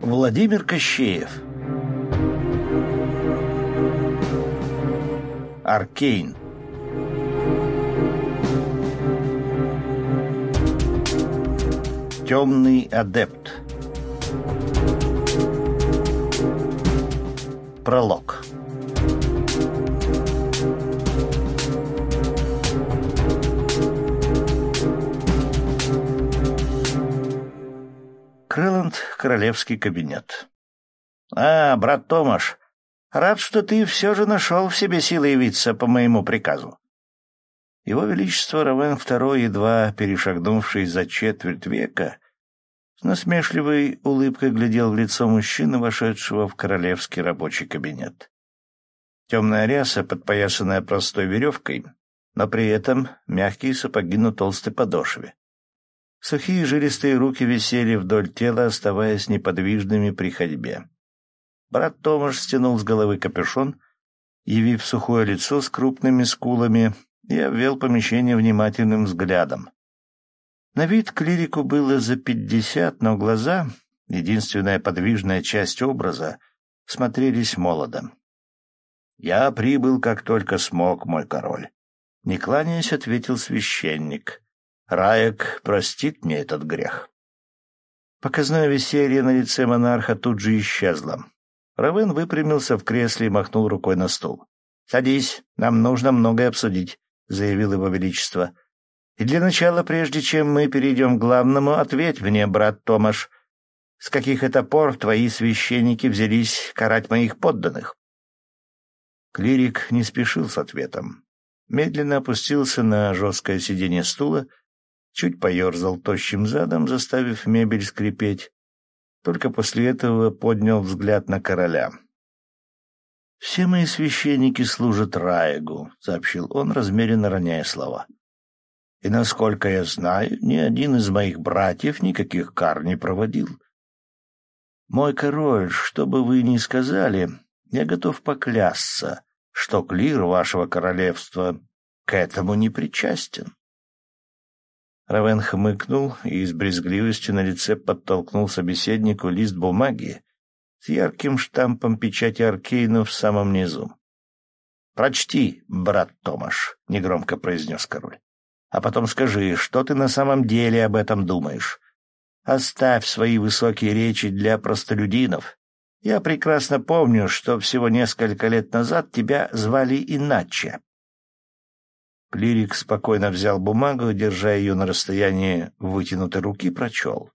Владимир Кощеев. Аркейн. Темный адепт. Пролог Крэланд, королевский кабинет. «А, брат Томаш, рад, что ты все же нашел в себе силы явиться по моему приказу. Его Величество Равен II, едва перешагнувший за четверть века, с насмешливой улыбкой глядел в лицо мужчины, вошедшего в королевский рабочий кабинет. Темная ряса, подпоясанная простой веревкой, но при этом мягкие сапоги на толстой подошве. Сухие жилистые руки висели вдоль тела, оставаясь неподвижными при ходьбе. Брат Томаш стянул с головы капюшон, явив сухое лицо с крупными скулами, и обвел помещение внимательным взглядом. На вид клирику было за пятьдесят, но глаза, единственная подвижная часть образа, смотрелись молодо. «Я прибыл, как только смог, мой король», — не кланяясь, ответил священник. «Раек простит мне этот грех». Показное веселье на лице монарха тут же исчезло. Равен выпрямился в кресле и махнул рукой на стул. «Садись, нам нужно многое обсудить» заявил его величество. «И для начала, прежде чем мы перейдем к главному, ответь мне, брат Томаш, с каких это пор твои священники взялись карать моих подданных?» Клирик не спешил с ответом. Медленно опустился на жесткое сиденье стула, чуть поерзал тощим задом, заставив мебель скрипеть. Только после этого поднял взгляд на короля. «Все мои священники служат Раегу», — сообщил он, размеренно роняя слова. «И, насколько я знаю, ни один из моих братьев никаких кар не проводил. Мой король, что бы вы ни сказали, я готов поклясться, что клир вашего королевства к этому не причастен». Равен хмыкнул и с брезгливостью на лице подтолкнул собеседнику лист бумаги, с ярким штампом печати Аркейну в самом низу. «Прочти, брат Томаш», — негромко произнес король. «А потом скажи, что ты на самом деле об этом думаешь. Оставь свои высокие речи для простолюдинов. Я прекрасно помню, что всего несколько лет назад тебя звали иначе». Клирик спокойно взял бумагу, держа ее на расстоянии вытянутой руки, прочел.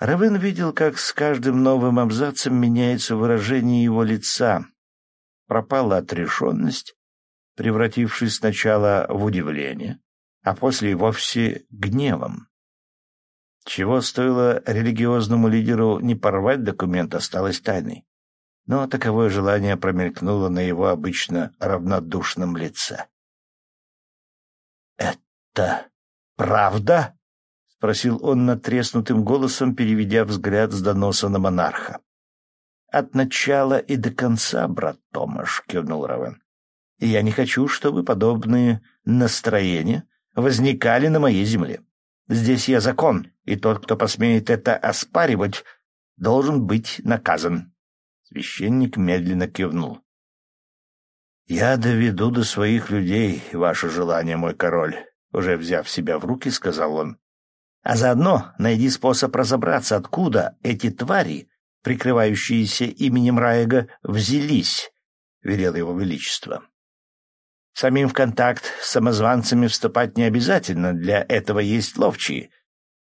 Равен видел, как с каждым новым абзацем меняется выражение его лица. Пропала отрешенность, превратившись сначала в удивление, а после и вовсе гневом. Чего стоило религиозному лидеру не порвать документ, осталось тайной. Но таковое желание промелькнуло на его обычно равнодушном лице. «Это правда?» — спросил он натреснутым голосом, переведя взгляд с доноса на монарха. — От начала и до конца, брат Томаш, — кивнул Равен. — я не хочу, чтобы подобные настроения возникали на моей земле. Здесь я закон, и тот, кто посмеет это оспаривать, должен быть наказан. Священник медленно кивнул. — Я доведу до своих людей ваше желание, мой король, — уже взяв себя в руки, сказал он. А заодно найди способ разобраться, откуда эти твари, прикрывающиеся именем Раега, взялись, — велел его величество. Самим в контакт с самозванцами вступать не обязательно, для этого есть ловчие.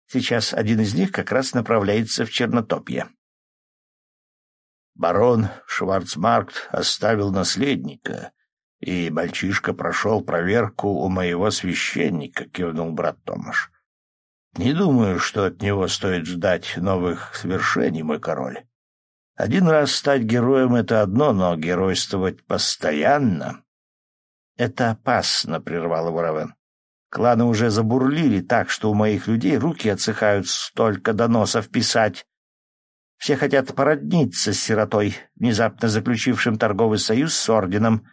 Сейчас один из них как раз направляется в Чернотопье. Барон Шварцмаркт оставил наследника, и мальчишка прошел проверку у моего священника, — кивнул брат Томаш. Не думаю, что от него стоит ждать новых свершений, мой король. Один раз стать героем — это одно, но геройствовать постоянно — это опасно, — прервал его Равен. Кланы уже забурлили так, что у моих людей руки отсыхают столько доносов писать. Все хотят породниться с сиротой, внезапно заключившим торговый союз с орденом.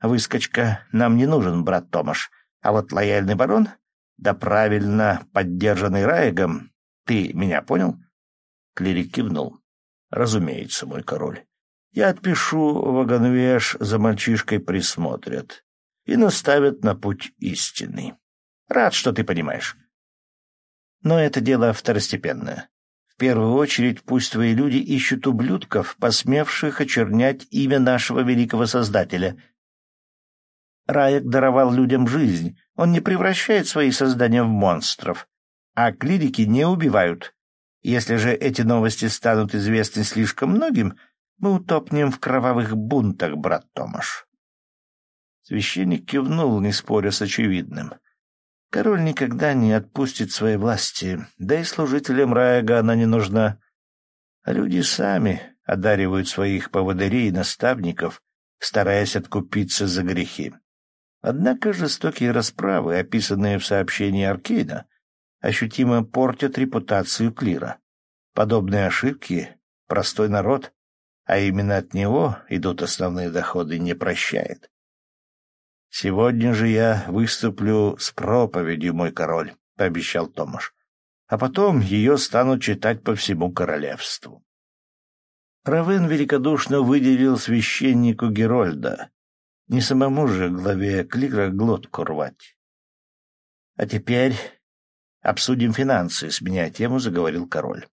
Выскочка нам не нужен, брат Томаш, а вот лояльный барон да правильно поддержанный Раегом. Ты меня понял? Клирик кивнул. Разумеется, мой король. Я отпишу вагонвеш, за мальчишкой присмотрят и наставят на путь истинный. Рад, что ты понимаешь. Но это дело второстепенное. В первую очередь пусть твои люди ищут ублюдков, посмевших очернять имя нашего великого Создателя. Раек даровал людям жизнь, он не превращает свои создания в монстров, а клирики не убивают. Если же эти новости станут известны слишком многим, мы утопнем в кровавых бунтах, брат Томаш. Священник кивнул, не споря с очевидным. Король никогда не отпустит своей власти, да и служителям Раега она не нужна. Люди сами одаривают своих поводырей и наставников, стараясь откупиться за грехи. Однако жестокие расправы, описанные в сообщении Аркейна, ощутимо портят репутацию клира. Подобные ошибки простой народ, а именно от него идут основные доходы, не прощает. «Сегодня же я выступлю с проповедью, мой король», — пообещал Томаш. «А потом ее станут читать по всему королевству». Равен великодушно выделил священнику Герольда, не самому же главе клира глотку рвать. «А теперь обсудим финансы», — сменяя тему, заговорил король.